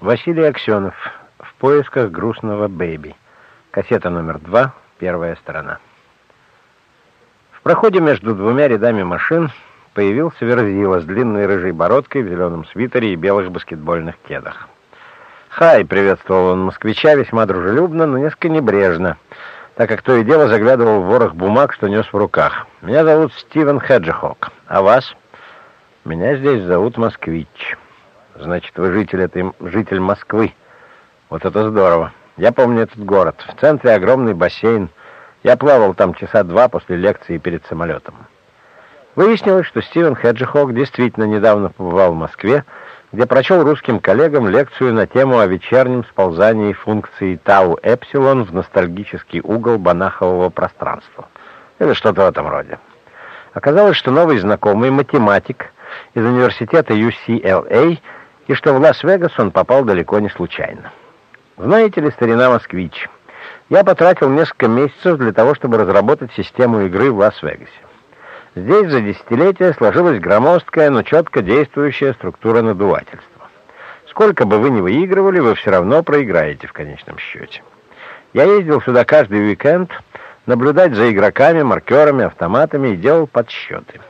Василий Аксенов. В поисках грустного бэби. Кассета номер два, первая сторона. В проходе между двумя рядами машин появился Верзила с длинной рыжей бородкой в зеленом свитере и белых баскетбольных кедах. «Хай!» — приветствовал он москвича весьма дружелюбно, но несколько небрежно, так как то и дело заглядывал в ворох бумаг, что нес в руках. «Меня зовут Стивен Хеджихок. А вас?» «Меня здесь зовут Москвич». Значит, вы житель этой житель Москвы. Вот это здорово. Я помню этот город. В центре огромный бассейн. Я плавал там часа два после лекции перед самолетом. Выяснилось, что Стивен Хеджихок действительно недавно побывал в Москве, где прочел русским коллегам лекцию на тему о вечернем сползании функции Тау-Эпсилон в ностальгический угол банахового пространства. Или что-то в этом роде. Оказалось, что новый знакомый математик из университета UCLA – и что в Лас-Вегас он попал далеко не случайно. Знаете ли, старина москвич, я потратил несколько месяцев для того, чтобы разработать систему игры в Лас-Вегасе. Здесь за десятилетия сложилась громоздкая, но четко действующая структура надувательства. Сколько бы вы ни выигрывали, вы все равно проиграете в конечном счете. Я ездил сюда каждый уикенд, наблюдать за игроками, маркерами, автоматами и делал подсчеты.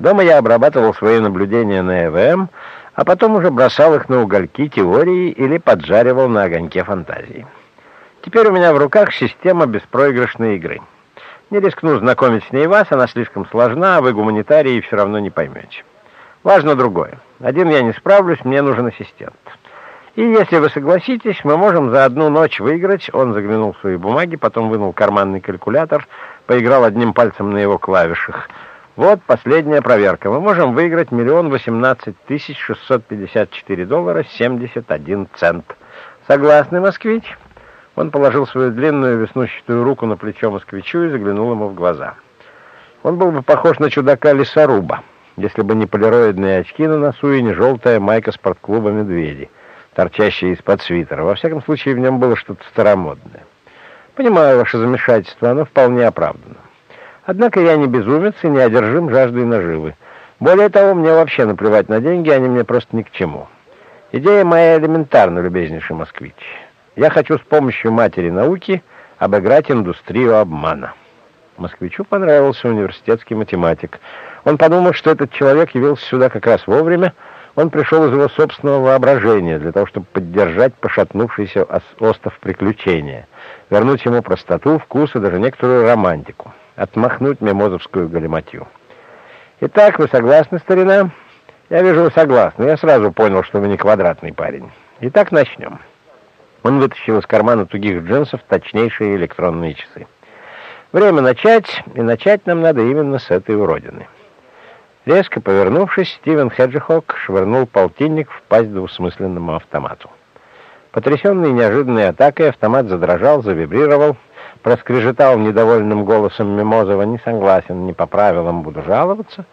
Дома я обрабатывал свои наблюдения на ЭВМ, а потом уже бросал их на угольки теории или поджаривал на огоньке фантазии. Теперь у меня в руках система беспроигрышной игры. Не рискну знакомить с ней вас, она слишком сложна, а вы гуманитарии все равно не поймете. Важно другое. Один я не справлюсь, мне нужен ассистент. И если вы согласитесь, мы можем за одну ночь выиграть. Он заглянул в свои бумаги, потом вынул карманный калькулятор, поиграл одним пальцем на его клавишах — вот последняя проверка. Мы можем выиграть миллион восемнадцать тысяч шестьсот пятьдесят четыре доллара семьдесят один цент. Согласны, москвич? Он положил свою длинную веснущатую руку на плечо москвичу и заглянул ему в глаза. Он был бы похож на чудака-лесоруба, если бы не полироидные очки на носу и не желтая майка спортклуба «Медведи», торчащая из-под свитера. Во всяком случае, в нем было что-то старомодное. Понимаю ваше замешательство, оно вполне оправдано. Однако я не безумец и не одержим жаждой наживы. Более того, мне вообще наплевать на деньги, они мне просто ни к чему. Идея моя элементарна, любезнейший москвич. Я хочу с помощью матери науки обыграть индустрию обмана. Москвичу понравился университетский математик. Он подумал, что этот человек явился сюда как раз вовремя. Он пришел из его собственного воображения для того, чтобы поддержать пошатнувшийся остов приключения, вернуть ему простоту, вкус и даже некоторую романтику отмахнуть мимозовскую галиматью. «Итак, вы согласны, старина?» «Я вижу, вы согласны. Я сразу понял, что вы не квадратный парень. Итак, начнем». Он вытащил из кармана тугих джинсов точнейшие электронные часы. «Время начать, и начать нам надо именно с этой уродины». Резко повернувшись, Стивен Хеджихок швырнул полтинник в пасть двусмысленному автомату. Потрясенный неожиданной атакой, автомат задрожал, завибрировал, проскрежетал недовольным голосом Мимозова, не согласен, не по правилам буду жаловаться.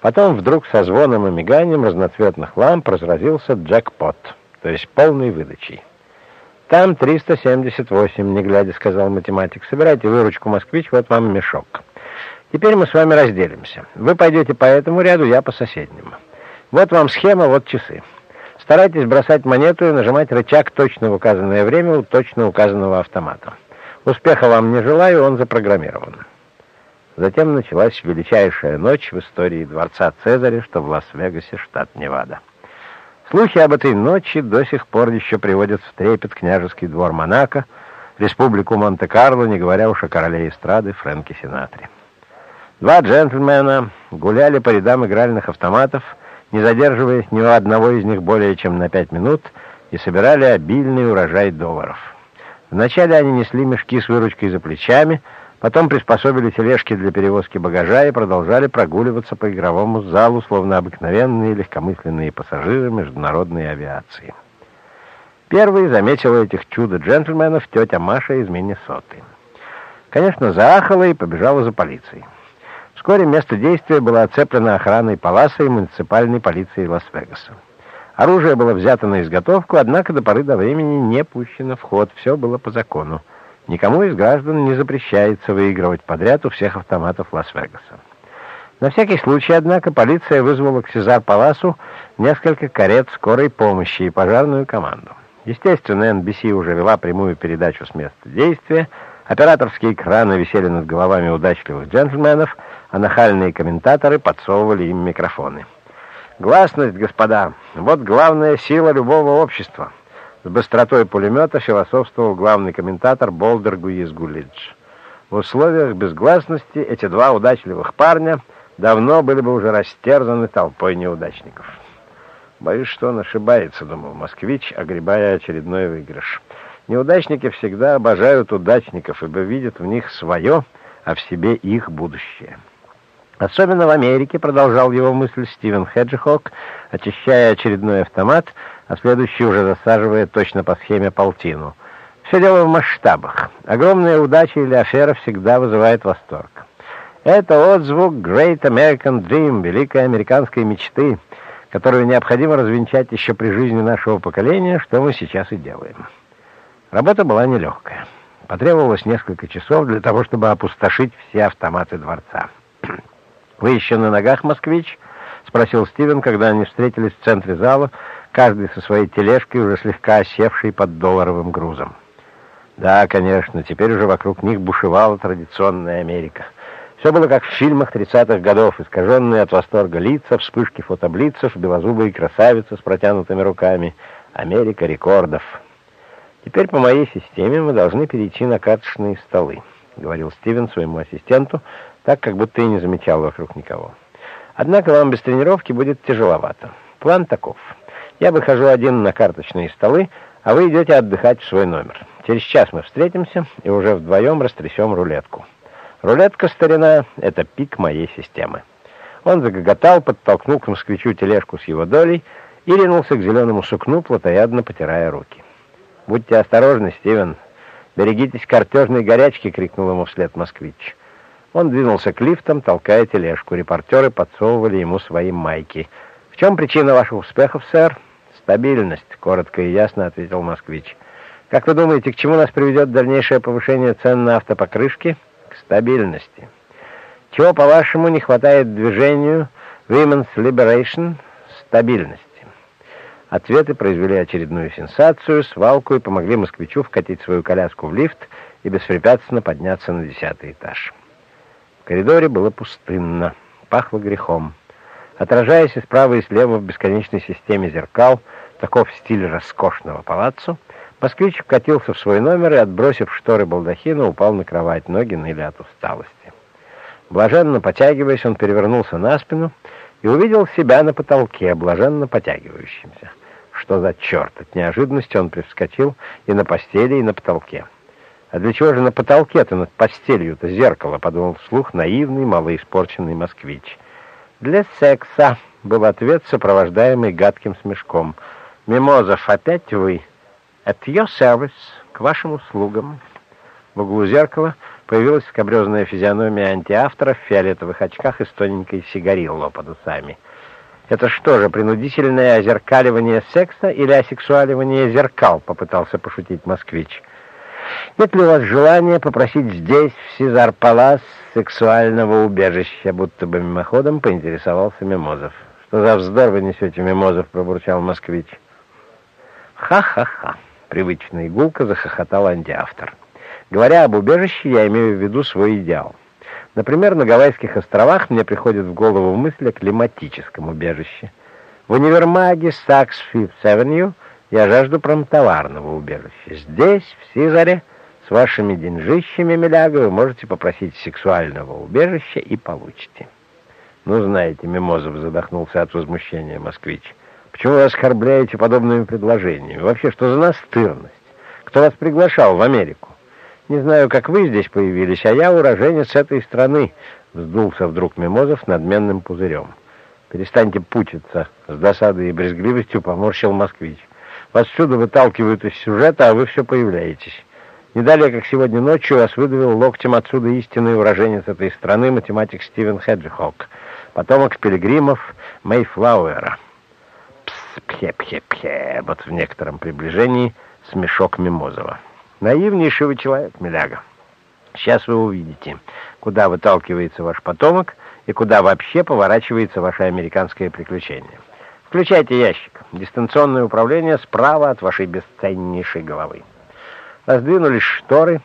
Потом вдруг со звоном и миганием разноцветных ламп разразился джекпот, то есть полной выдачей. «Там 378», — не глядя сказал математик. «Собирайте выручку, москвич, вот вам мешок. Теперь мы с вами разделимся. Вы пойдете по этому ряду, я по соседнему. Вот вам схема, вот часы. Старайтесь бросать монету и нажимать рычаг точно в указанное время у точно указанного автомата». Успеха вам не желаю, он запрограммирован. Затем началась величайшая ночь в истории дворца Цезаря, что в Лас-Вегасе, штат Невада. Слухи об этой ночи до сих пор еще приводят в трепет княжеский двор Монако, республику Монте-Карло, не говоря уж о короле эстрады Фрэнке Синатре. Два джентльмена гуляли по рядам игральных автоматов, не задерживаясь ни у одного из них более чем на пять минут, и собирали обильный урожай долларов. Вначале они несли мешки с выручкой за плечами, потом приспособили тележки для перевозки багажа и продолжали прогуливаться по игровому залу, словно обыкновенные легкомысленные пассажиры международной авиации. Первой заметила этих чудо-джентльменов тетя Маша из Миннесоты. Конечно, заахала и побежала за полицией. Вскоре место действия было оцеплено охраной Паласа и муниципальной полицией Лас-Вегаса. Оружие было взято на изготовку, однако до поры до времени не пущено в ход. Все было по закону. Никому из граждан не запрещается выигрывать подряд у всех автоматов Лас-Вегаса. На всякий случай, однако, полиция вызвала к Сезар-Паласу несколько карет скорой помощи и пожарную команду. Естественно, NBC уже вела прямую передачу с места действия, операторские экраны висели над головами удачливых джентльменов, а нахальные комментаторы подсовывали им микрофоны. Гласность, господа, вот главная сила любого общества. С быстротой пулемета философствовал главный комментатор Болдер Гуизгулидж. В условиях безгласности эти два удачливых парня давно были бы уже растерзаны толпой неудачников. Боюсь, что он ошибается, думал москвич, огребая очередной выигрыш. Неудачники всегда обожают удачников, ибо видят в них свое, а в себе их будущее. Особенно в Америке, продолжал его мысль Стивен Хеджихок, очищая очередной автомат, а следующий уже засаживая точно по схеме полтину. Все дело в масштабах. Огромная удача или афера всегда вызывает восторг. Это отзвук Great American Dream, великой американской мечты, которую необходимо развенчать еще при жизни нашего поколения, что мы сейчас и делаем. Работа была нелегкая. Потребовалось несколько часов для того, чтобы опустошить все автоматы дворца. «Вы еще на ногах, москвич?» — спросил Стивен, когда они встретились в центре зала, каждый со своей тележкой, уже слегка осевшей под долларовым грузом. Да, конечно, теперь уже вокруг них бушевала традиционная Америка. Все было как в фильмах 30-х годов, искаженные от восторга лица, вспышки фотоблицев, белозубые красавицы с протянутыми руками. Америка рекордов. «Теперь по моей системе мы должны перейти на карточные столы», — говорил Стивен своему ассистенту, — так, как будто и не замечал вокруг никого. Однако вам без тренировки будет тяжеловато. План таков. Я выхожу один на карточные столы, а вы идете отдыхать в свой номер. Через час мы встретимся и уже вдвоем растрясем рулетку. Рулетка, старина, — это пик моей системы. Он загоготал, подтолкнул к москвичу тележку с его долей и ринулся к зеленому сукну, плотоядно потирая руки. «Будьте осторожны, Стивен. Берегитесь картежной горячки!» — крикнул ему вслед москвич. Он двинулся к лифтам, толкая тележку. Репортеры подсовывали ему свои майки. «В чем причина ваших успехов, сэр?» «Стабильность», — коротко и ясно ответил москвич. «Как вы думаете, к чему нас приведет дальнейшее повышение цен на автопокрышки?» «К стабильности». «Чего, по-вашему, не хватает движению Women's Liberation?» «Стабильности». Ответы произвели очередную сенсацию, свалку и помогли москвичу вкатить свою коляску в лифт и беспрепятственно подняться на десятый этаж коридоре было пустынно, пахло грехом. Отражаясь и справа и слева в бесконечной системе зеркал, таков стиль роскошного палаццо, москвич вкатился в свой номер и, отбросив шторы балдахина, упал на кровать, ноги ныли от усталости. Блаженно потягиваясь, он перевернулся на спину и увидел себя на потолке, блаженно потягивающимся. Что за черт? От неожиданности он привскочил и на постели, и на потолке. А для чего же на потолке-то над постелью-то зеркало, подумал вслух наивный, малоиспорченный москвич. Для секса, был ответ, сопровождаемый гадким смешком. Мимозов, опять вы? At your service, к вашим услугам. В углу зеркала появилась скобрезная физиономия антиавтора в фиолетовых очках и с тоненькой сигарилло под усами. «Это что же, принудительное озеркаливание секса или асексуаливание зеркал?» — попытался пошутить москвич. Нет ли у вас желания попросить здесь, в Сезар-Палас, сексуального убежища?» Будто бы мимоходом поинтересовался Мимозов. «Что за вздор вы несете, Мимозов?» — пробурчал москвич. «Ха-ха-ха!» — привычно игулка захохотал антиавтор. «Говоря об убежище, я имею в виду свой идеал. Например, на Гавайских островах мне приходит в голову мысль о климатическом убежище. В универмаге Saks Fifth Avenue — я жажду промтоварного убежища. Здесь, в Сизаре, с вашими деньжищами, миляга, вы можете попросить сексуального убежища и получите. Ну, знаете, Мимозов задохнулся от возмущения москвич. Почему вы оскорбляете подобными предложениями? Вообще, что за настырность? Кто вас приглашал в Америку? Не знаю, как вы здесь появились, а я уроженец этой страны, вздулся вдруг Мимозов надменным пузырем. Перестаньте пучиться, с досадой и брезгливостью поморщил москвич. Вас всюду выталкивают из сюжета, а вы все появляетесь. Не далее, как сегодня ночью, вас выдавил локтем отсюда истинный уроженец этой страны, математик Стивен Хеджихок, потомок пилигримов Мейфлауэра. Пс-пхе-пхе-пхе, вот в некотором приближении смешок Мимозова. Наивнейший вы человек, Миляга. Сейчас вы увидите, куда выталкивается ваш потомок и куда вообще поворачивается ваше американское приключение. Включайте ящик. Дистанционное управление справа от вашей бесценнейшей головы. Раздвинулись шторы,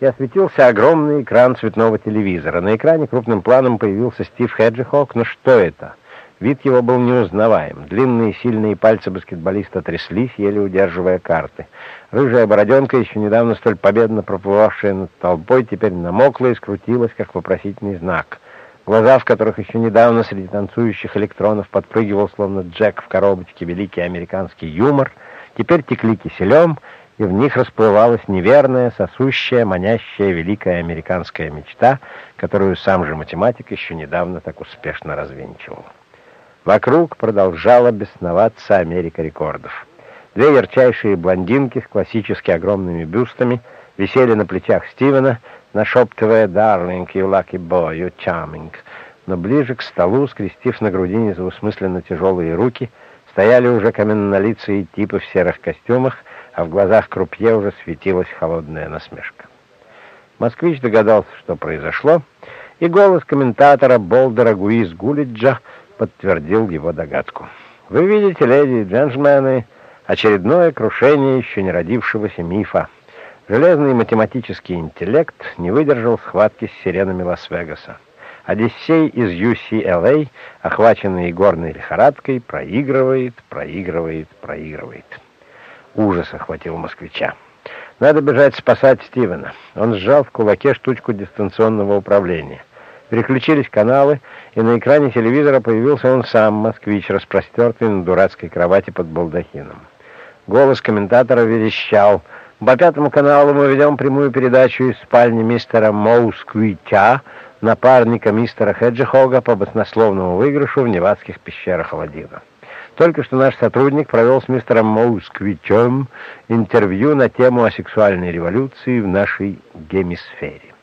и осветился огромный экран цветного телевизора. На экране крупным планом появился Стив Хеджихок. Но что это? Вид его был неузнаваем. Длинные сильные пальцы баскетболиста тряслись, еле удерживая карты. Рыжая бороденка, еще недавно столь победно проплывавшая над толпой, теперь намокла и скрутилась, как вопросительный знак. Глаза, в которых еще недавно среди танцующих электронов подпрыгивал, словно Джек в коробочке, великий американский юмор, теперь текли киселем, и в них расплывалась неверная, сосущая, манящая великая американская мечта, которую сам же математик еще недавно так успешно развенчивал. Вокруг продолжала бесноваться Америка рекордов. Две ярчайшие блондинки с классически огромными бюстами висели на плечах Стивена, нашептывая «Darling, you lucky boy, you charming». Но ближе к столу, скрестив на грудине заусмысленно тяжелые руки, стояли уже каменнолицые типы в серых костюмах, а в глазах крупье уже светилась холодная насмешка. Москвич догадался, что произошло, и голос комментатора Болдера Гуиз Гулиджа подтвердил его догадку. «Вы видите, леди и джентльмены, очередное крушение еще не родившегося мифа. Железный математический интеллект не выдержал схватки с сиренами Лас-Вегаса. Одиссей из UCLA, охваченный горной лихорадкой, проигрывает, проигрывает, проигрывает». Ужас охватил москвича. Надо бежать спасать Стивена. Он сжал в кулаке штучку дистанционного управления. Переключились каналы, и на экране телевизора появился он сам, москвич, распростертый на дурацкой кровати под балдахином. Голос комментатора верещал. По пятому каналу мы ведем прямую передачу из спальни мистера Моусквича, напарника мистера Хеджихога по баснословному выигрышу в невадских пещерах Аладдина. Только что наш сотрудник провел с мистером Моусквичем интервью на тему о сексуальной революции в нашей гемисфере.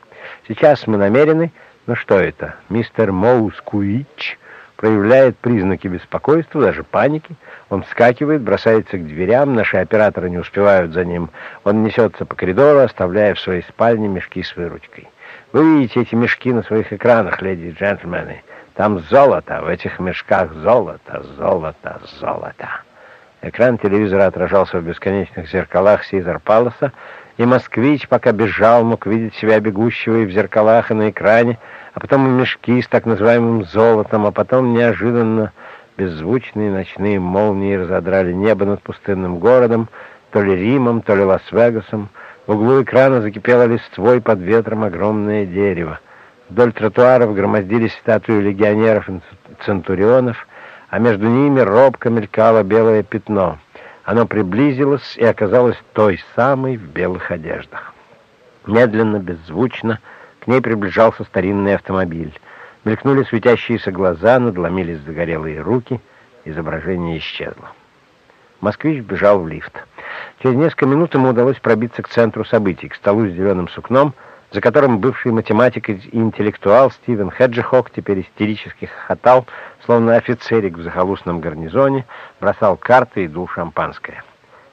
Сейчас мы намерены... Ну что это? Мистер Моусквич проявляет признаки беспокойства, даже паники. Он вскакивает, бросается к дверям, наши операторы не успевают за ним. Он несется по коридору, оставляя в своей спальне мешки с выручкой. Вы видите эти мешки на своих экранах, леди и джентльмены. Там золото, в этих мешках золото, золото, золото. Экран телевизора отражался в бесконечных зеркалах Сизар Паласа, и москвич, пока бежал, мог видеть себя бегущего и в зеркалах, и на экране, а потом и мешки с так называемым золотом, а потом неожиданно беззвучные ночные молнии разодрали небо над пустынным городом, то ли Римом, то ли Лас-Вегасом. В углу экрана закипело листвой под ветром огромное дерево. Вдоль тротуаров громоздились статуи легионеров и центурионов, а между ними робко мелькало белое пятно. Оно приблизилось и оказалось той самой в белых одеждах. Медленно, беззвучно к ней приближался старинный автомобиль. Мелькнули светящиеся глаза, надломились загорелые руки, изображение исчезло. Москвич бежал в лифт. Через несколько минут ему удалось пробиться к центру событий, к столу с зеленым сукном — за которым бывший математик и интеллектуал Стивен Хеджихок теперь истерически хохотал, словно офицерик в захолустном гарнизоне, бросал карты и дул шампанское.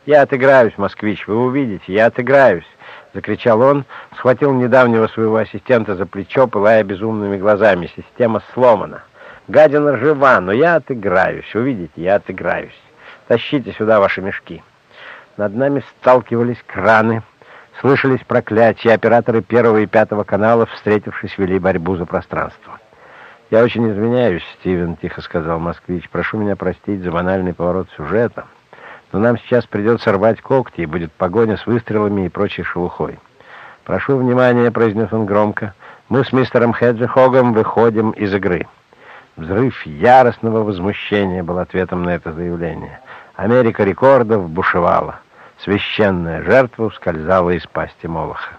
«Я отыграюсь, москвич, вы увидите, я отыграюсь!» — закричал он, схватил недавнего своего ассистента за плечо, пылая безумными глазами. «Система сломана. Гадина жива, но я отыграюсь, увидите, я отыграюсь. Тащите сюда ваши мешки». Над нами сталкивались краны — Слышались проклятия, операторы первого и пятого каналов, встретившись, вели борьбу за пространство. «Я очень извиняюсь, Стивен», — тихо сказал москвич. «Прошу меня простить за банальный поворот сюжета, но нам сейчас придется рвать когти, и будет погоня с выстрелами и прочей шелухой». «Прошу внимания», — произнес он громко. «Мы с мистером Хеджихогом выходим из игры». Взрыв яростного возмущения был ответом на это заявление. Америка рекордов бушевала. Священная жертва ускользала из пасти Молоха.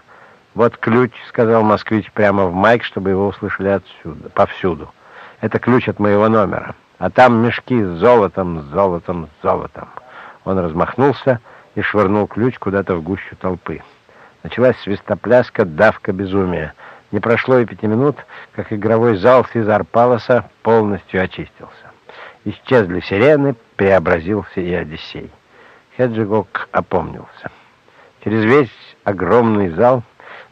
«Вот ключ», — сказал москвич прямо в майк, чтобы его услышали отсюда, повсюду. «Это ключ от моего номера. А там мешки с золотом, с золотом, с золотом». Он размахнулся и швырнул ключ куда-то в гущу толпы. Началась свистопляска, давка безумия. Не прошло и пяти минут, как игровой зал Сизар Паласа полностью очистился. Исчезли сирены, преобразился и Одиссей. Хеджигок опомнился. Через весь огромный зал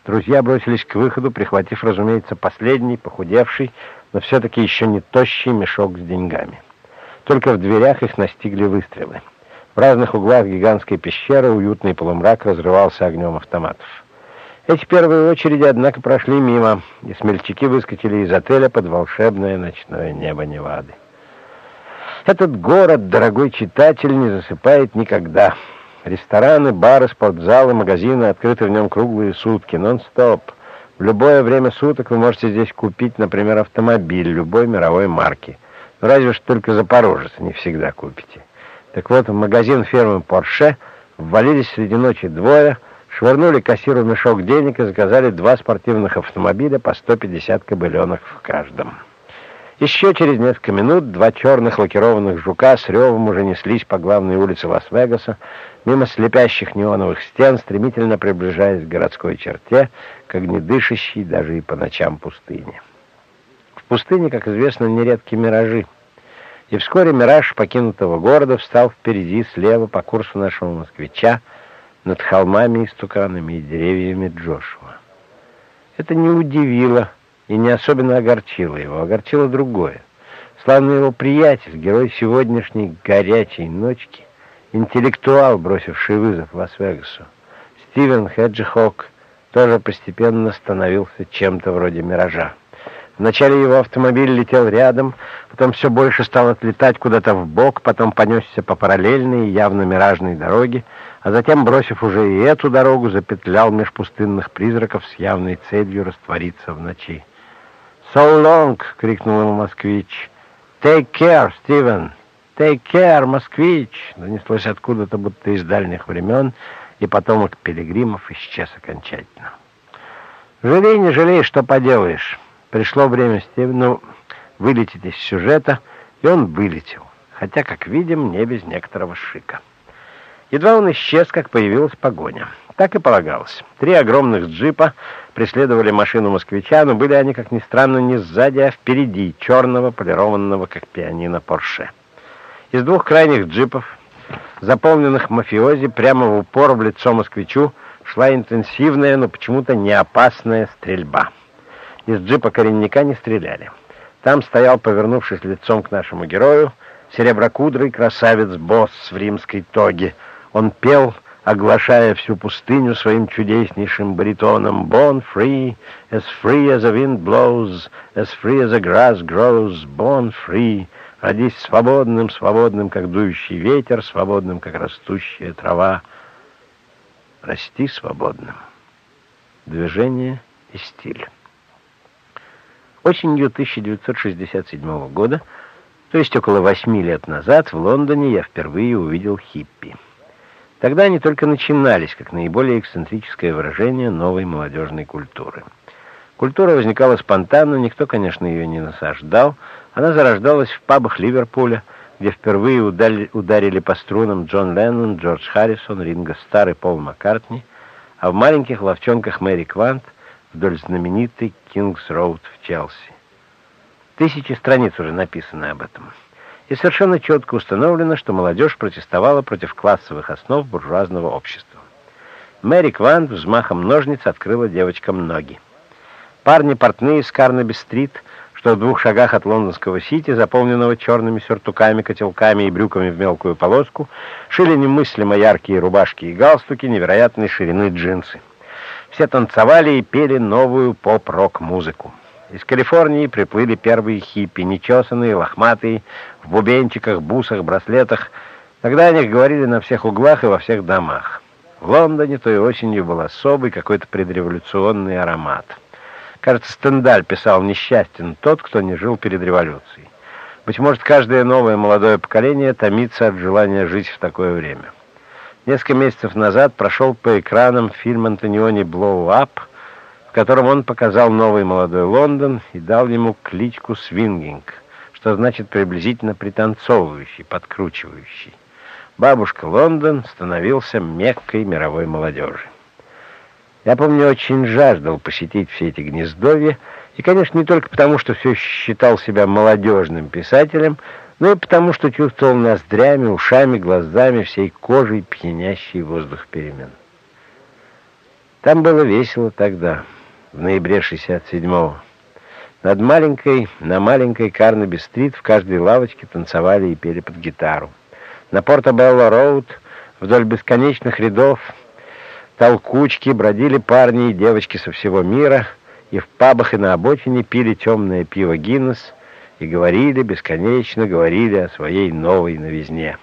друзья бросились к выходу, прихватив, разумеется, последний, похудевший, но все-таки еще не тощий мешок с деньгами. Только в дверях их настигли выстрелы. В разных углах гигантской пещеры уютный полумрак разрывался огнем автоматов. Эти первые очереди, однако, прошли мимо, и смельчаки выскочили из отеля под волшебное ночное небо Невады. Этот город, дорогой читатель, не засыпает никогда. Рестораны, бары, спортзалы, магазины открыты в нем круглые сутки, нон-стоп. В любое время суток вы можете здесь купить, например, автомобиль любой мировой марки. Но разве что только Запорожец не всегда купите. Так вот, в магазин фирмы Porsche ввалились среди ночи двое, швырнули кассиру мешок денег и заказали два спортивных автомобиля по 150 кобыленок в каждом. Еще через несколько минут два черных лакированных жука с ревом уже неслись по главной улице Лас-Вегаса, мимо слепящих неоновых стен, стремительно приближаясь к городской черте, к огнедышащей даже и по ночам пустыне. В пустыне, как известно, нередки миражи. И вскоре мираж покинутого города встал впереди, слева, по курсу нашего москвича, над холмами и стуканами и деревьями Джошуа. Это не удивило и не особенно огорчило его, огорчило другое. Славный его приятель, герой сегодняшней горячей ночки, интеллектуал, бросивший вызов Лас-Вегасу, Стивен Хеджихок, тоже постепенно становился чем-то вроде миража. Вначале его автомобиль летел рядом, потом все больше стал отлетать куда-то в бок, потом понесся по параллельной, явно миражной дороге, а затем, бросив уже и эту дорогу, запетлял меж пустынных призраков с явной целью раствориться в ночи. «So long!» — крикнул ему москвич. «Take care, Стивен! Take care, москвич!» Донеслось откуда-то, будто из дальних времен, и потомок пилигримов исчез окончательно. «Жалей, не жалей, что поделаешь!» Пришло время Стивену вылететь из сюжета, и он вылетел, хотя, как видим, не без некоторого шика. Едва он исчез, как появилась погоня. Так и полагалось. Три огромных джипа преследовали машину москвича, но были они, как ни странно, не сзади, а впереди, черного, полированного, как пианино, Порше. Из двух крайних джипов, заполненных мафиози, прямо в упор в лицо москвичу, шла интенсивная, но почему-то не опасная стрельба. Из джипа коренника не стреляли. Там стоял, повернувшись лицом к нашему герою, сереброкудрый красавец-босс в римской тоге. Он пел оглашая всю пустыню своим чудеснейшим баритоном «Born free, as free as a wind blows, as free as a grass grows, born free». Родись свободным, свободным, как дующий ветер, свободным, как растущая трава. Расти свободным. Движение и стиль. Осенью 1967 года, то есть около восьми лет назад, в Лондоне я впервые увидел хиппи. Тогда они только начинались, как наиболее эксцентрическое выражение новой молодежной культуры. Культура возникала спонтанно, никто, конечно, ее не насаждал. Она зарождалась в пабах Ливерпуля, где впервые ударили по струнам Джон Леннон, Джордж Харрисон, Ринго Старр и Пол Маккартни, а в маленьких ловчонках Мэри Квант вдоль знаменитой Кингс-Роуд в Челси. Тысячи страниц уже написаны об этом и совершенно четко установлено, что молодежь протестовала против классовых основ буржуазного общества. Мэри Квант взмахом ножниц открыла девочкам ноги. Парни-портные с Карнаби-стрит, что в двух шагах от лондонского сити, заполненного черными сюртуками, котелками и брюками в мелкую полоску, шили немыслимо яркие рубашки и галстуки невероятной ширины джинсы. Все танцевали и пели новую поп-рок-музыку. Из Калифорнии приплыли первые хиппи, нечесанные, лохматые, в бубенчиках, бусах, браслетах. Тогда о них говорили на всех углах и во всех домах. В Лондоне той осенью был особый какой-то предреволюционный аромат. Кажется, Стендаль писал «Несчастен тот, кто не жил перед революцией». Быть может, каждое новое молодое поколение томится от желания жить в такое время. Несколько месяцев назад прошел по экранам фильм Антониони «Blow Up», котором он показал новый молодой Лондон и дал ему кличку «Свингинг», что значит приблизительно пританцовывающий, подкручивающий. Бабушка Лондон становился меккой мировой молодежи. Я помню, очень жаждал посетить все эти гнездовья, и, конечно, не только потому, что все считал себя молодежным писателем, но и потому, что чувствовал ноздрями, ушами, глазами, всей кожей пьянящий воздух перемен. Там было весело тогда в ноябре 67-го. Над маленькой, на маленькой Карнаби-стрит в каждой лавочке танцевали и пели под гитару. На Порто-Белло-Роуд вдоль бесконечных рядов толкучки бродили парни и девочки со всего мира, и в пабах и на обочине пили темное пиво Гиннес и говорили, бесконечно говорили о своей новой новизне.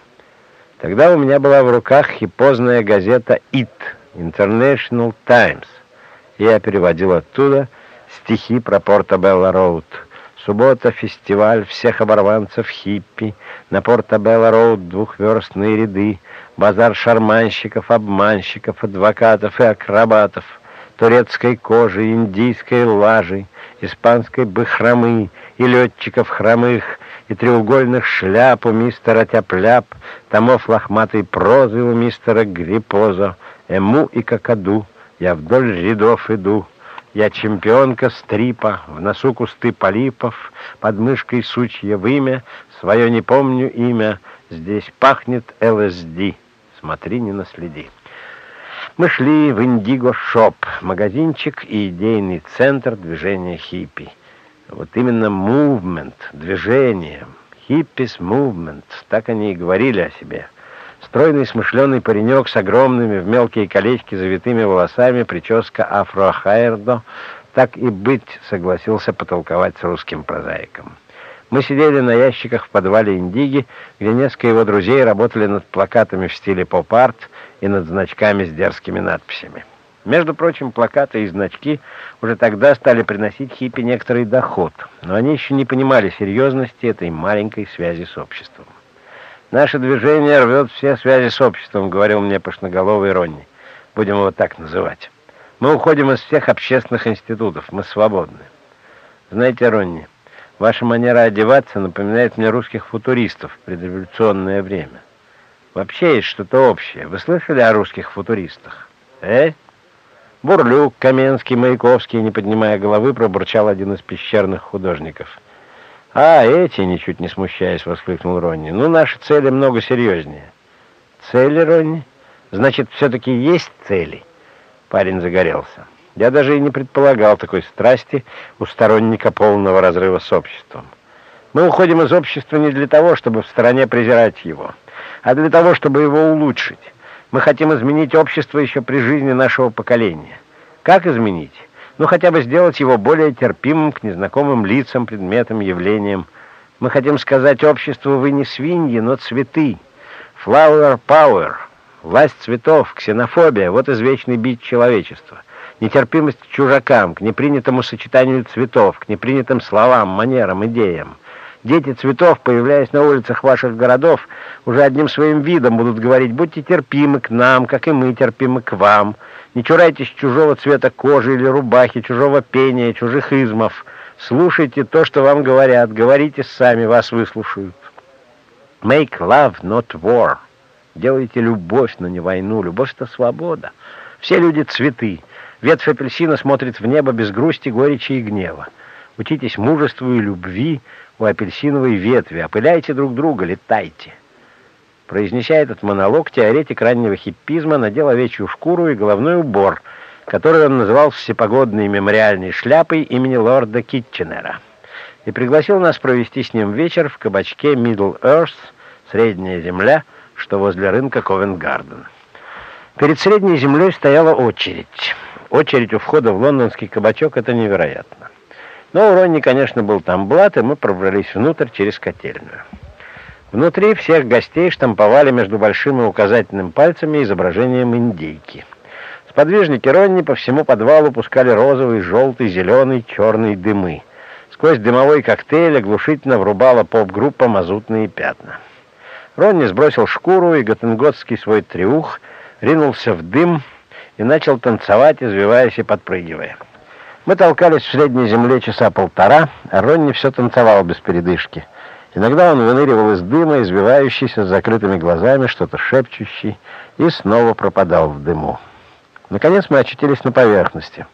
Тогда у меня была в руках хипозная газета «It» International Times, я переводил оттуда стихи про Порто-Белло-Роуд. Суббота, фестиваль всех оборванцев хиппи, на Порто-Белло-Роуд двухверстные ряды, базар шарманщиков, обманщиков, адвокатов и акробатов, турецкой кожи, индийской лажи, испанской бахромы и летчиков хромых, и треугольных шляп у мистера Тяпляп, томов лохматой прозы у мистера Гриппозо, эму и какаду, я вдоль рядов иду, я чемпионка стрипа, в носу кусты полипов, под мышкой сучье вымя, свое не помню имя, здесь пахнет ЛСД, смотри, не наследи. Мы шли в Indigo Shop, магазинчик и идейный центр движения хиппи. Вот именно movement, движение, hippies movement, так они и говорили о себе. Стройный смышленый паренек с огромными в мелкие колечки завитыми волосами, прическа афро-хайрдо, так и быть согласился потолковать с русским прозаиком. Мы сидели на ящиках в подвале Индиги, где несколько его друзей работали над плакатами в стиле поп-арт и над значками с дерзкими надписями. Между прочим, плакаты и значки уже тогда стали приносить хиппи некоторый доход, но они еще не понимали серьезности этой маленькой связи с обществом. «Наше движение рвет все связи с обществом», — говорил мне пышноголовый Ронни. «Будем его так называть. Мы уходим из всех общественных институтов, мы свободны». «Знаете, Ронни, ваша манера одеваться напоминает мне русских футуристов в предреволюционное время. Вообще есть что-то общее. Вы слышали о русских футуристах? Э?» Бурлюк, Каменский, Маяковский, не поднимая головы, пробурчал один из пещерных художников. «А, эти!» — ничуть не смущаясь, воскликнул Ронни. «Ну, наши цели много серьезнее». «Цели, Ронни? Значит, все-таки есть цели?» Парень загорелся. Я даже и не предполагал такой страсти у сторонника полного разрыва с обществом. Мы уходим из общества не для того, чтобы в стороне презирать его, а для того, чтобы его улучшить. Мы хотим изменить общество еще при жизни нашего поколения. Как изменить? Ну, хотя бы сделать его более терпимым к незнакомым лицам, предметам, явлениям. Мы хотим сказать обществу, вы не свиньи, но цветы. Flower power, власть цветов, ксенофобия, вот извечный бить человечества. Нетерпимость к чужакам, к непринятому сочетанию цветов, к непринятым словам, манерам, идеям. Дети цветов, появляясь на улицах ваших городов, уже одним своим видом будут говорить, будьте терпимы к нам, как и мы терпимы к вам. Не чурайтесь чужого цвета кожи или рубахи, чужого пения, чужих измов. Слушайте то, что вам говорят, говорите сами, вас выслушают. Make love, not war. Делайте любовь, но не войну. Любовь — это свобода. Все люди — цветы. Ветвь апельсина смотрит в небо без грусти, горечи и гнева. Учитесь мужеству и любви, у апельсиновой ветви. Опыляйте друг друга, летайте. Произнеся этот монолог, теоретик раннего хиппизма надел овечью шкуру и головной убор, который он называл всепогодной мемориальной шляпой имени лорда Китченера, и пригласил нас провести с ним вечер в кабачке Middle Earth, Средняя Земля, что возле рынка Ковенгарден. Перед Средней Землей стояла очередь. Очередь у входа в лондонский кабачок — это невероятно. Но у Ронни, конечно, был там блат, и мы пробрались внутрь через котельную. Внутри всех гостей штамповали между большим и указательным пальцами изображением индейки. Сподвижники Ронни по всему подвалу пускали розовый, желтый, зеленый, черный дымы. Сквозь дымовой коктейль оглушительно врубала поп-группа «Мазутные пятна». Ронни сбросил шкуру, и готенготский свой триух ринулся в дым и начал танцевать, извиваясь и подпрыгивая. Мы толкались в средней земле часа полтора, а Ронни все танцевал без передышки. Иногда он выныривал из дыма, избивающийся с закрытыми глазами, что-то шепчущий, и снова пропадал в дыму. Наконец мы очутились на поверхности,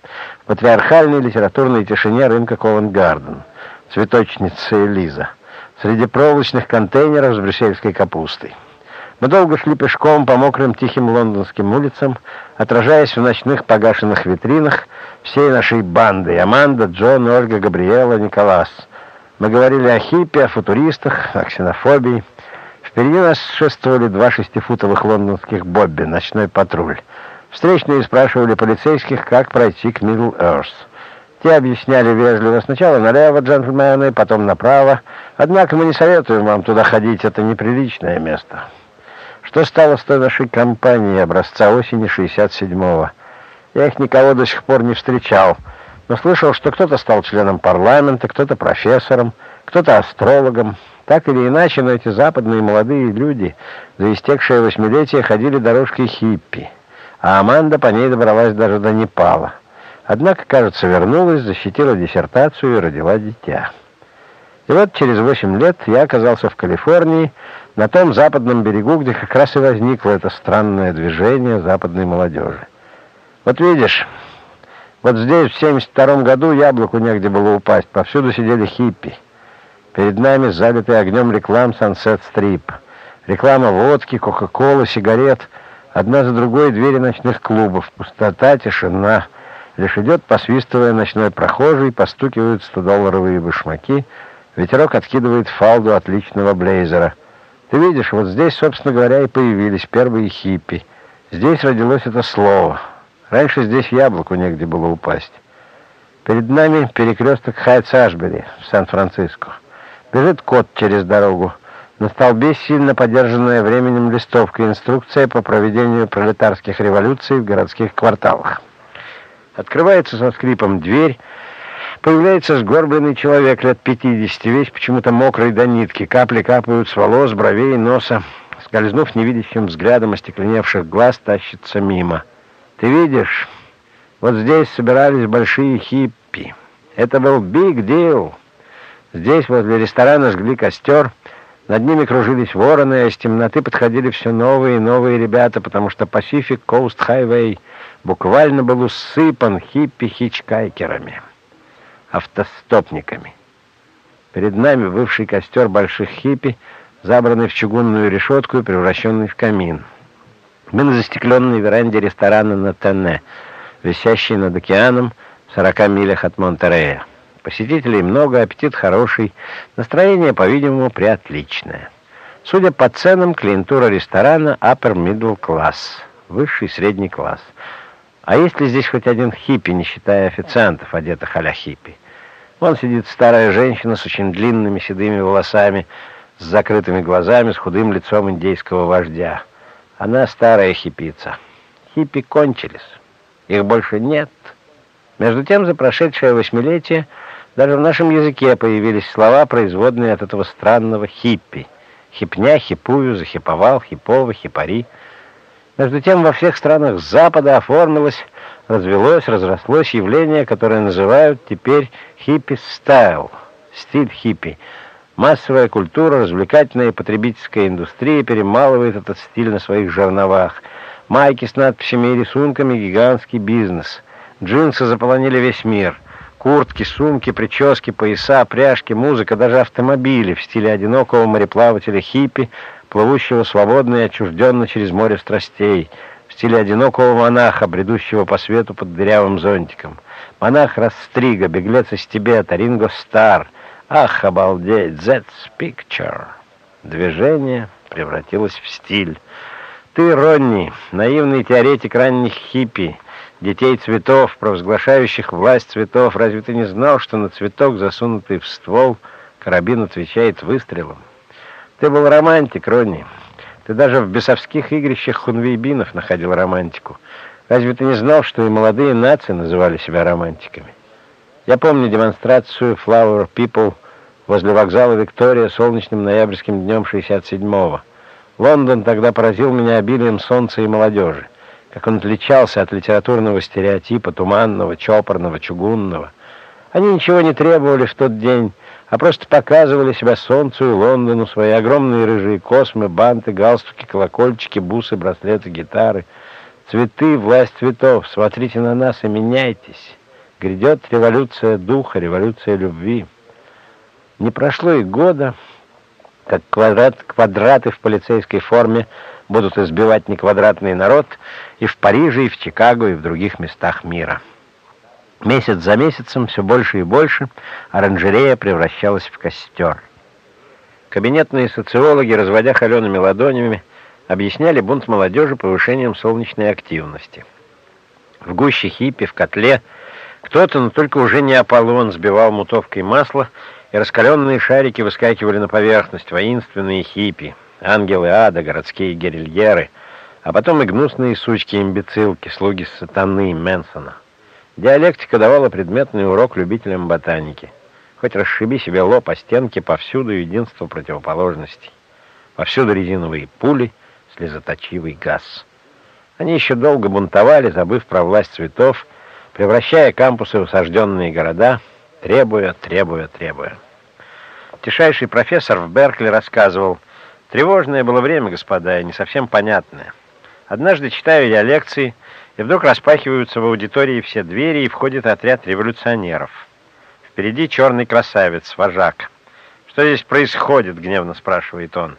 в патриархальной литературной тишине рынка Ковенгарден, цветочница Элиза, среди проволочных контейнеров с брюссельской капустой. Мы долго шли пешком по мокрым тихим лондонским улицам, отражаясь в ночных погашенных витринах, всей нашей бандой. Аманда, Джон, Ольга, Габриэла, Николас. Мы говорили о хиппи, о футуристах, о ксенофобии. Впереди нас шествовали два шестифутовых лондонских Бобби, ночной патруль. Встречные спрашивали полицейских, как пройти к Middle Earth. Те объясняли вежливо сначала налево, джентльмены, потом направо. Однако мы не советуем вам туда ходить, это неприличное место. Что стало с той нашей компанией образца осени 67-го? Я их никого до сих пор не встречал, но слышал, что кто-то стал членом парламента, кто-то профессором, кто-то астрологом. Так или иначе, но эти западные молодые люди за истекшее восьмилетие ходили дорожкой хиппи, а Аманда по ней добралась даже до Непала. Однако, кажется, вернулась, защитила диссертацию и родила дитя. И вот через восемь лет я оказался в Калифорнии, на том западном берегу, где как раз и возникло это странное движение западной молодежи. Вот видишь, вот здесь в 72 году яблоку негде было упасть, повсюду сидели хиппи. Перед нами залитый огнем реклам Sunset Strip. Реклама водки, кока-колы, сигарет. Одна за другой двери ночных клубов. Пустота, тишина. Лишь идет, посвистывая ночной прохожий, постукивают 100-долларовые башмаки, ветерок откидывает фалду отличного блейзера. Ты видишь, вот здесь, собственно говоря, и появились первые хиппи. Здесь родилось это слово. Раньше здесь яблоку негде было упасть. Перед нами перекресток Хайт-Ашбери в Сан-Франциско. Бежит кот через дорогу. На столбе сильно подержанная временем листовка инструкция по проведению пролетарских революций в городских кварталах. Открывается со скрипом дверь, появляется сгорбленный человек лет пятидесяти, весь почему-то мокрый до нитки, капли капают с волос, бровей, носа. Скользнув невидящим взглядом остекленевших глаз, тащится мимо. «Ты видишь, вот здесь собирались большие хиппи. Это был биг дил. Здесь возле ресторана жгли костер». Над ними кружились вороны, а из темноты подходили все новые и новые ребята, потому что Pacific Coast Highway буквально был усыпан хиппи-хичкайкерами, автостопниками. Перед нами бывший костер больших хиппи, забранный в чугунную решетку и превращенный в камин. Мы на застекленной веранде ресторана на Тенне, висящей над океаном в 40 милях от Монтерея. Посетителей много, аппетит хороший, настроение, по-видимому, приотличное. Судя по ценам, клиентура ресторана upper middle class, высший средний класс. А есть ли здесь хоть один хиппи, не считая официантов, одетых а-ля хиппи? Вон сидит старая женщина с очень длинными седыми волосами, с закрытыми глазами, с худым лицом индейского вождя. Она старая хиппица. Хиппи кончились. Их больше нет. Между тем, за прошедшее восьмилетие даже в нашем языке появились слова, производные от этого странного хиппи. Хипня, хипую, захиповал, хипово, хипари. Между тем, во всех странах Запада оформилось, развелось, разрослось явление, которое называют теперь hippie style, стиль хиппи. Массовая культура, развлекательная и потребительская индустрия перемалывает этот стиль на своих жерновах. Майки с надписями и рисунками «Гигантский бизнес». Джинсы заполонили весь мир – Куртки, сумки, прически, пояса, пряжки, музыка, даже автомобили в стиле одинокого мореплавателя хиппи, плывущего свободно и отчужденно через море страстей, в стиле одинокого монаха, бредущего по свету под дырявым зонтиком. Монах Растрига, беглец из Тибета, Ринго Стар. Ах, обалдеть, that's picture. Движение превратилось в стиль. Ты, Ронни, наивный теоретик ранних хиппи, детей цветов, провозглашающих власть цветов. Разве ты не знал, что на цветок, засунутый в ствол, карабин отвечает выстрелом? Ты был романтик, Ронни. Ты даже в бесовских игрищах хунвейбинов находил романтику. Разве ты не знал, что и молодые нации называли себя романтиками? Я помню демонстрацию Flower People возле вокзала Виктория солнечным ноябрьским днем 67-го. Лондон тогда поразил меня обилием солнца и молодежи как он отличался от литературного стереотипа, туманного, чопорного, чугунного. Они ничего не требовали в тот день, а просто показывали себя солнцу и Лондону, свои огромные рыжие космы, банты, галстуки, колокольчики, бусы, браслеты, гитары. Цветы, власть цветов, смотрите на нас и меняйтесь. Грядет революция духа, революция любви. Не прошло и года, как квадрат, квадраты в полицейской форме будут избивать неквадратный народ и в Париже, и в Чикаго, и в других местах мира. Месяц за месяцем все больше и больше оранжерея превращалась в костер. Кабинетные социологи, разводя холеными ладонями, объясняли бунт молодежи повышением солнечной активности. В гуще хиппи, в котле, кто-то, но только уже не Аполлон, сбивал мутовкой масло, и раскаленные шарики выскакивали на поверхность, воинственные хиппи, ангелы ада, городские герильеры, а потом и гнусные сучки-имбецилки, слуги сатаны Мэнсона. Диалектика давала предметный урок любителям ботаники. Хоть расшиби себе лоб о стенке, повсюду единство противоположностей. Повсюду резиновые пули, слезоточивый газ. Они еще долго бунтовали, забыв про власть цветов, превращая кампусы в усажденные города, требуя, требуя, требуя. Тишайший профессор в Беркли рассказывал, тревожное было время, господа, и не совсем понятное. Однажды читаю я лекции, и вдруг распахиваются в аудитории все двери, и входит отряд революционеров. Впереди черный красавец, вожак. «Что здесь происходит?» — гневно спрашивает он.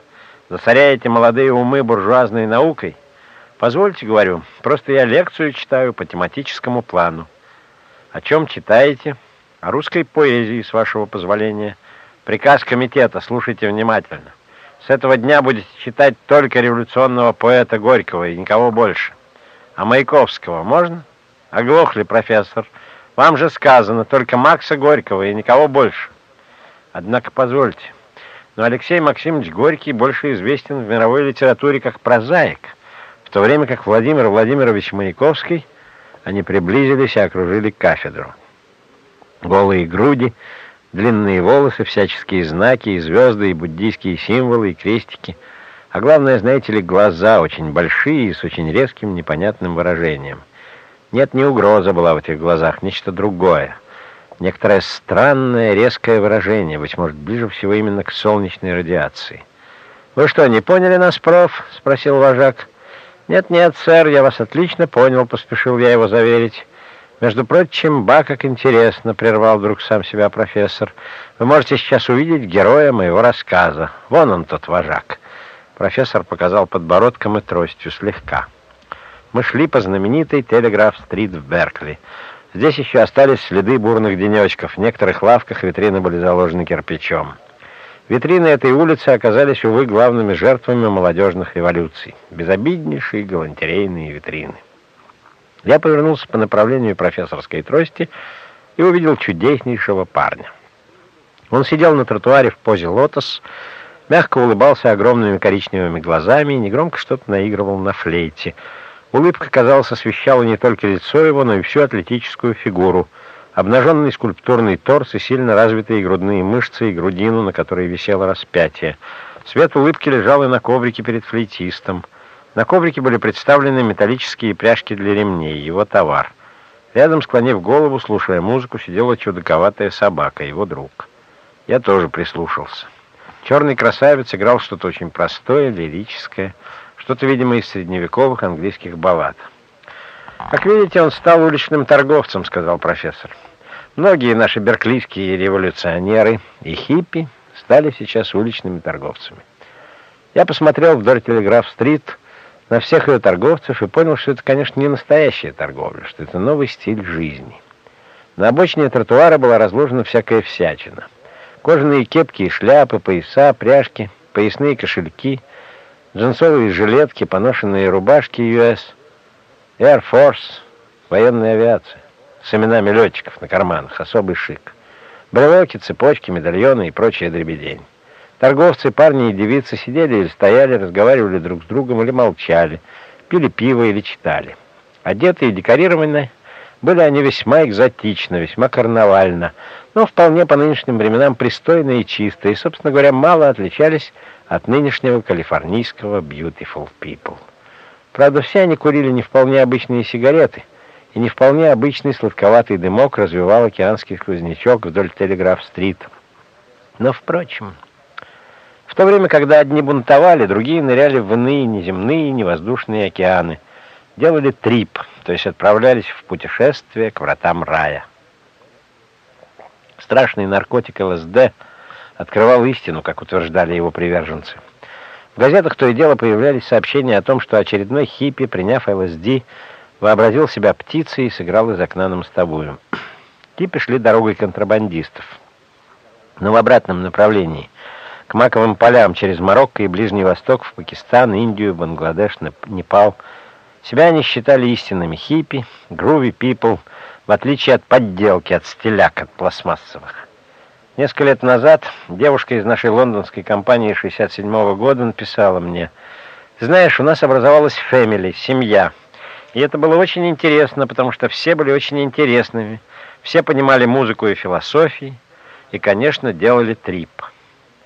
«Засоряете молодые умы буржуазной наукой?» «Позвольте, — говорю, — просто я лекцию читаю по тематическому плану». «О чем читаете?» «О русской поэзии, с вашего позволения». «Приказ комитета, слушайте внимательно. С этого дня будете читать только революционного поэта Горького и никого больше. А Маяковского можно?» «Оглохли, профессор. Вам же сказано, только Макса Горького и никого больше». «Однако, позвольте, но Алексей Максимович Горький больше известен в мировой литературе как прозаик» в то время как Владимир Владимирович Маяковский они приблизились и окружили кафедру. Голые груди, длинные волосы, всяческие знаки, и звезды, и буддийские символы, и крестики. А главное, знаете ли, глаза очень большие и с очень резким, непонятным выражением. Нет, не угроза была в этих глазах, нечто другое. Некоторое странное, резкое выражение, быть может, ближе всего именно к солнечной радиации. «Вы что, не поняли нас, проф?» — спросил вожак. «Нет-нет, сэр, я вас отлично понял», — поспешил я его заверить. «Между прочим, ба, как интересно», — прервал вдруг сам себя профессор. «Вы можете сейчас увидеть героя моего рассказа. Вон он, тот вожак». Профессор показал подбородком и тростью слегка. Мы шли по знаменитой Телеграф-стрит в Беркли. Здесь еще остались следы бурных денечков. В некоторых лавках витрины были заложены кирпичом. Витрины этой улицы оказались, увы, главными жертвами молодежных революций. Безобиднейшие галантерейные витрины. Я повернулся по направлению профессорской трости и увидел чудеснейшего парня. Он сидел на тротуаре в позе лотос, мягко улыбался огромными коричневыми глазами и негромко что-то наигрывал на флейте. Улыбка, казалось, освещала не только лицо его, но и всю атлетическую фигуру — обнаженный скульптурный торс и сильно развитые грудные мышцы и грудину, на которой висело распятие. Свет улыбки лежал и на коврике перед флейтистом. На коврике были представлены металлические пряжки для ремней, его товар. Рядом, склонив голову, слушая музыку, сидела чудаковатая собака, его друг. Я тоже прислушался. Черный красавец играл что-то очень простое, лирическое, что-то, видимо, из средневековых английских баллад. «Как видите, он стал уличным торговцем», — сказал профессор. Многие наши берклийские революционеры и хиппи стали сейчас уличными торговцами. Я посмотрел вдоль Телеграф-стрит на всех ее торговцев и понял, что это, конечно, не настоящая торговля, что это новый стиль жизни. На обочине тротуара была разложена всякая всячина. Кожаные кепки и шляпы, пояса, пряжки, поясные кошельки, джинсовые жилетки, поношенные рубашки US, Air Force, военная авиация с именами летчиков на карманах, особый шик. Брелоки, цепочки, медальоны и прочая дребедень. Торговцы, парни и девицы сидели или стояли, разговаривали друг с другом или молчали, пили пиво или читали. Одетые и декорированные были они весьма экзотично, весьма карнавально, но вполне по нынешним временам пристойно и чисто, и, собственно говоря, мало отличались от нынешнего калифорнийского beautiful people. Правда, все они курили не вполне обычные сигареты — и не вполне обычный сладковатый дымок развивал океанский сквознячок вдоль Телеграф-стрит. Но, впрочем, в то время, когда одни бунтовали, другие ныряли в иные неземные, невоздушные океаны, делали трип, то есть отправлялись в путешествие к вратам рая. Страшный наркотик ЛСД открывал истину, как утверждали его приверженцы. В газетах то и дело появлялись сообщения о том, что очередной хиппи, приняв ЛСД, вообразил себя птицей и сыграл из окна на мостовую. Хиппи шли дорогой контрабандистов. Но в обратном направлении, к маковым полям через Марокко и Ближний Восток, в Пакистан, Индию, Бангладеш, Непал. Себя они считали истинными хиппи, груви пипл, в отличие от подделки, от стиляк, от пластмассовых. Несколько лет назад девушка из нашей лондонской компании 67 -го года написала мне, «Знаешь, у нас образовалась фэмили, семья». И это было очень интересно, потому что все были очень интересными, все понимали музыку и философию, и, конечно, делали трип.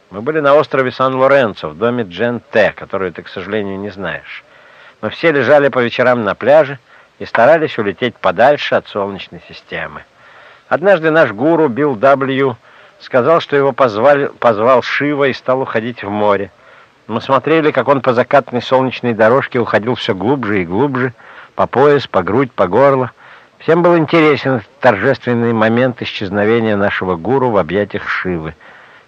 Мы были на острове Сан-Лоренцо, в доме Джен Т, которую ты, к сожалению, не знаешь. Мы все лежали по вечерам на пляже и старались улететь подальше от Солнечной системы. Однажды наш гуру Билл W. сказал, что его позвали, позвал Шива и стал уходить в море. Мы смотрели, как он по закатной солнечной дорожке уходил все глубже и глубже, по пояс, по грудь, по горло. Всем был интересен торжественный момент исчезновения нашего гуру в объятиях Шивы.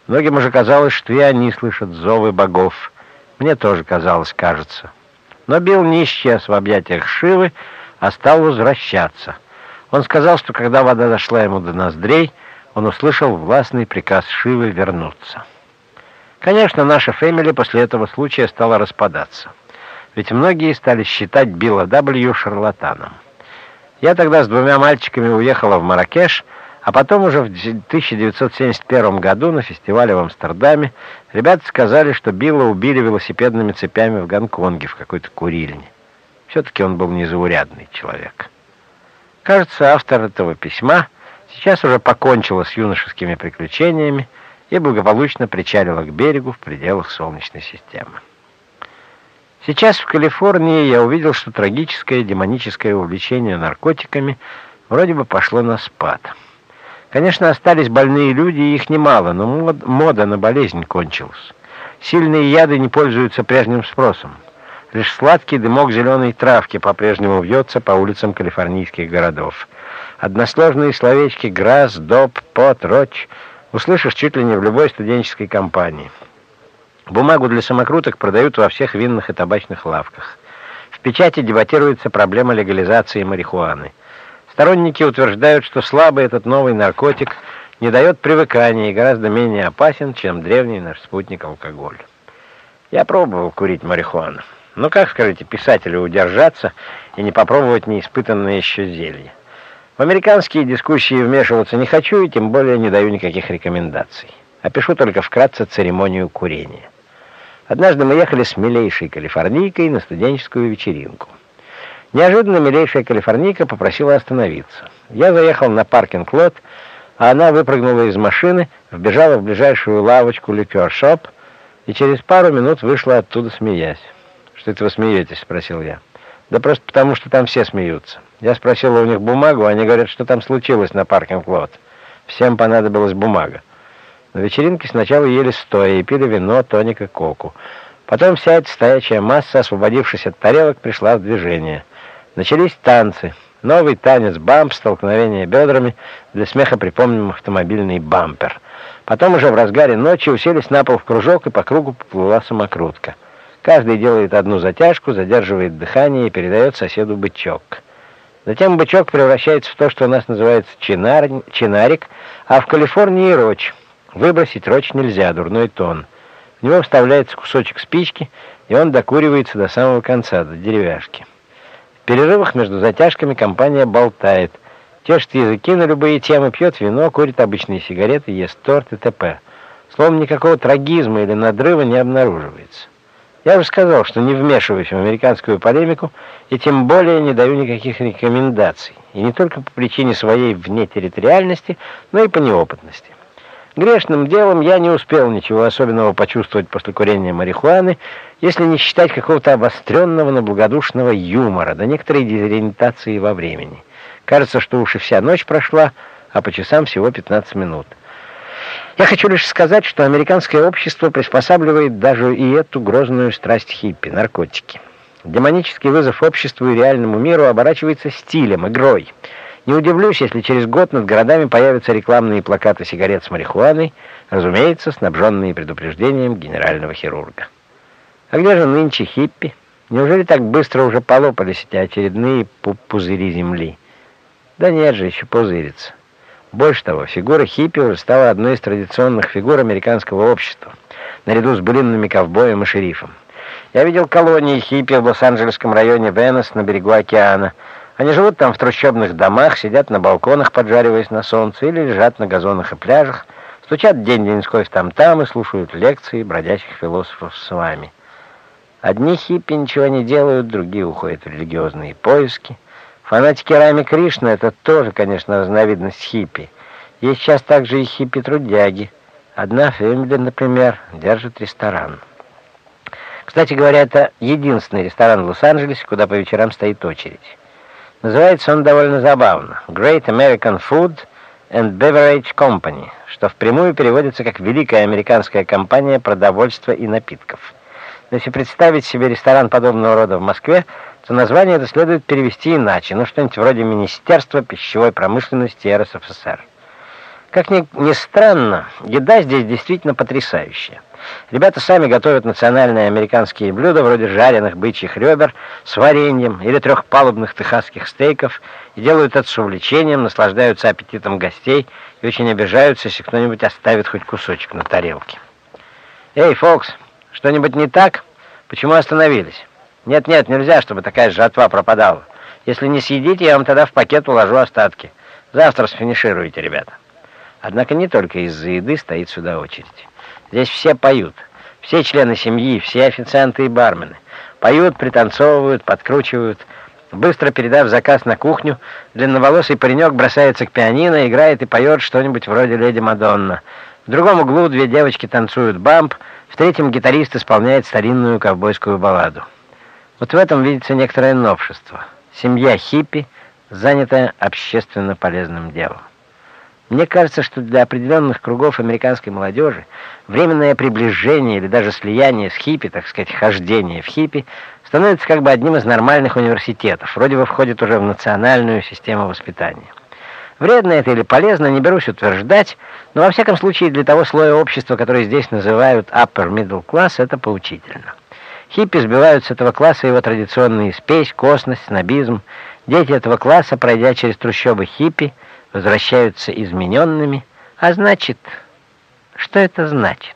Многим уже казалось, что и они слышат зовы богов. Мне тоже казалось, кажется. Но Билл не исчез в объятиях Шивы, а стал возвращаться. Он сказал, что когда вода дошла ему до ноздрей, он услышал властный приказ Шивы вернуться. Конечно, наша фэмили после этого случая стала распадаться ведь многие стали считать Билла W. шарлатаном. Я тогда с двумя мальчиками уехала в Маракеш, а потом уже в 1971 году на фестивале в Амстердаме ребята сказали, что Билла убили велосипедными цепями в Гонконге в какой-то курильне. Все-таки он был незаурядный человек. Кажется, автор этого письма сейчас уже покончила с юношескими приключениями и благополучно причалила к берегу в пределах Солнечной системы. Сейчас в Калифорнии я увидел, что трагическое демоническое увлечение наркотиками вроде бы пошло на спад. Конечно, остались больные люди, и их немало, но мод, мода на болезнь кончилась. Сильные яды не пользуются прежним спросом. Лишь сладкий дымок зеленой травки по-прежнему вьется по улицам калифорнийских городов. Односложные словечки «грас», «доп», «пот», «роч» услышишь чуть ли не в любой студенческой компании. Бумагу для самокруток продают во всех винных и табачных лавках. В печати дебатируется проблема легализации марихуаны. Сторонники утверждают, что слабый этот новый наркотик не дает привыкания и гораздо менее опасен, чем древний наш спутник алкоголь. Я пробовал курить марихуану. Но как, скажите, писателю удержаться и не попробовать неиспытанное еще зелье? В американские дискуссии вмешиваться не хочу и тем более не даю никаких рекомендаций. Опишу только вкратце церемонию курения. Однажды мы ехали с милейшей калифорнийкой на студенческую вечеринку. Неожиданно милейшая калифорнийка попросила остановиться. Я заехал на паркинг-лот, а она выпрыгнула из машины, вбежала в ближайшую лавочку ликер-шоп и через пару минут вышла оттуда, смеясь. «Что это вы смеетесь?» — спросил я. «Да просто потому, что там все смеются. Я спросила у них бумагу, они говорят, что там случилось на паркинг-лот. Всем понадобилась бумага. На вечеринке сначала ели стоя и пили вино, тоник и коку. Потом вся эта стоячая масса, освободившись от тарелок, пришла в движение. Начались танцы. Новый танец бамп, столкновение бедрами. Для смеха припомним автомобильный бампер. Потом уже в разгаре ночи уселись на пол в кружок, и по кругу поплыла самокрутка. Каждый делает одну затяжку, задерживает дыхание и передает соседу бычок. Затем бычок превращается в то, что у нас называется чинар... чинарик, а в Калифорнии — роч — Выбросить рочь нельзя, дурной тон. В него вставляется кусочек спички, и он докуривается до самого конца, до деревяшки. В перерывах между затяжками компания болтает, тешит языки на любые темы, пьет вино, курит обычные сигареты, ест торт и т.п. Словом, никакого трагизма или надрыва не обнаруживается. Я уже сказал, что не вмешиваюсь в американскую полемику и тем более не даю никаких рекомендаций. И не только по причине своей внетерриториальности, но и по неопытности. Грешным делом я не успел ничего особенного почувствовать после курения марихуаны, если не считать какого-то обостренного, но благодушного юмора, да некоторой дезориентации во времени. Кажется, что уж и вся ночь прошла, а по часам всего 15 минут. Я хочу лишь сказать, что американское общество приспосабливает даже и эту грозную страсть хиппи — наркотики. Демонический вызов обществу и реальному миру оборачивается стилем, игрой — не удивлюсь, если через год над городами появятся рекламные плакаты сигарет с марихуаной, разумеется, снабженные предупреждением генерального хирурга. А где же нынче хиппи? Неужели так быстро уже полопались эти очередные пузыри земли? Да нет же, еще пузырится. Больше того, фигура хиппи стала одной из традиционных фигур американского общества, наряду с былинными ковбоем и шерифом. Я видел колонии хиппи в Лос-Анджелесском районе Венес на берегу океана. Они живут там в трущобных домах, сидят на балконах, поджариваясь на солнце, или лежат на газонах и пляжах, стучат день-деньской в там-там и слушают лекции бродячих философов с вами. Одни хиппи ничего не делают, другие уходят в религиозные поиски. Фанатики Рами Кришны — это тоже, конечно, разновидность хиппи. Есть сейчас также и хиппи-трудяги. Одна фэмили, например, держит ресторан. Кстати говоря, это единственный ресторан в Лос-Анджелесе, куда по вечерам стоит очередь. Называется он довольно забавно «Great American Food and Beverage Company», что впрямую переводится как «Великая американская компания продовольствия и напитков». Но если представить себе ресторан подобного рода в Москве, то название это следует перевести иначе, ну что-нибудь вроде Министерства пищевой промышленности РСФСР. Как ни, ни странно, еда здесь действительно потрясающая. Ребята сами готовят национальные американские блюда, вроде жареных бычьих ребер с вареньем или трехпалубных техасских стейков, и делают это с увлечением, наслаждаются аппетитом гостей и очень обижаются, если кто-нибудь оставит хоть кусочек на тарелке. «Эй, Фокс, что-нибудь не так? Почему остановились?» «Нет-нет, нельзя, чтобы такая жатва пропадала. Если не съедите, я вам тогда в пакет уложу остатки. Завтра сфинишируете, ребята». Однако не только из-за еды стоит сюда очередь. Здесь все поют. Все члены семьи, все официанты и бармены. Поют, пританцовывают, подкручивают. Быстро передав заказ на кухню, длинноволосый паренек бросается к пианино, играет и поет что-нибудь вроде «Леди Мадонна». В другом углу две девочки танцуют бамп, в третьем гитарист исполняет старинную ковбойскую балладу. Вот в этом видится некоторое новшество. Семья хиппи, занятая общественно полезным делом. Мне кажется, что для определенных кругов американской молодежи временное приближение или даже слияние с хиппи, так сказать, хождение в хиппи, становится как бы одним из нормальных университетов, вроде бы входит уже в национальную систему воспитания. Вредно это или полезно, не берусь утверждать, но во всяком случае для того слоя общества, который здесь называют upper middle class, это поучительно. Хиппи сбивают с этого класса его традиционные спесь, косность, снобизм. Дети этого класса, пройдя через трущобы хиппи, возвращаются измененными, а значит, что это значит?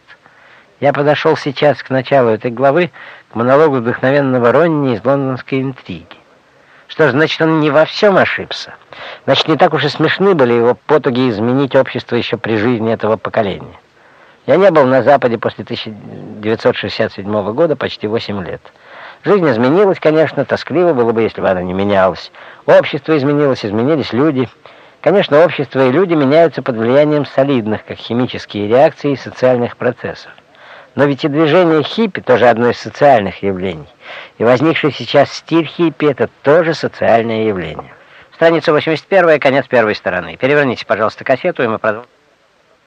Я подошел сейчас к началу этой главы, к монологу вдохновенного Ронни из лондонской интриги. Что ж, значит, он не во всем ошибся. Значит, не так уж и смешны были его потуги изменить общество еще при жизни этого поколения. Я не был на Западе после 1967 года почти 8 лет. Жизнь изменилась, конечно, тоскливо было бы, если бы она не менялась. Общество изменилось, изменились люди — Конечно, общество и люди меняются под влиянием солидных, как химические реакции, социальных процессов. Но ведь и движение хиппи тоже одно из социальных явлений. И возникший сейчас стиль хиппи – это тоже социальное явление. Страница 81, конец первой стороны. Переверните, пожалуйста, кассету, и мы продолжим.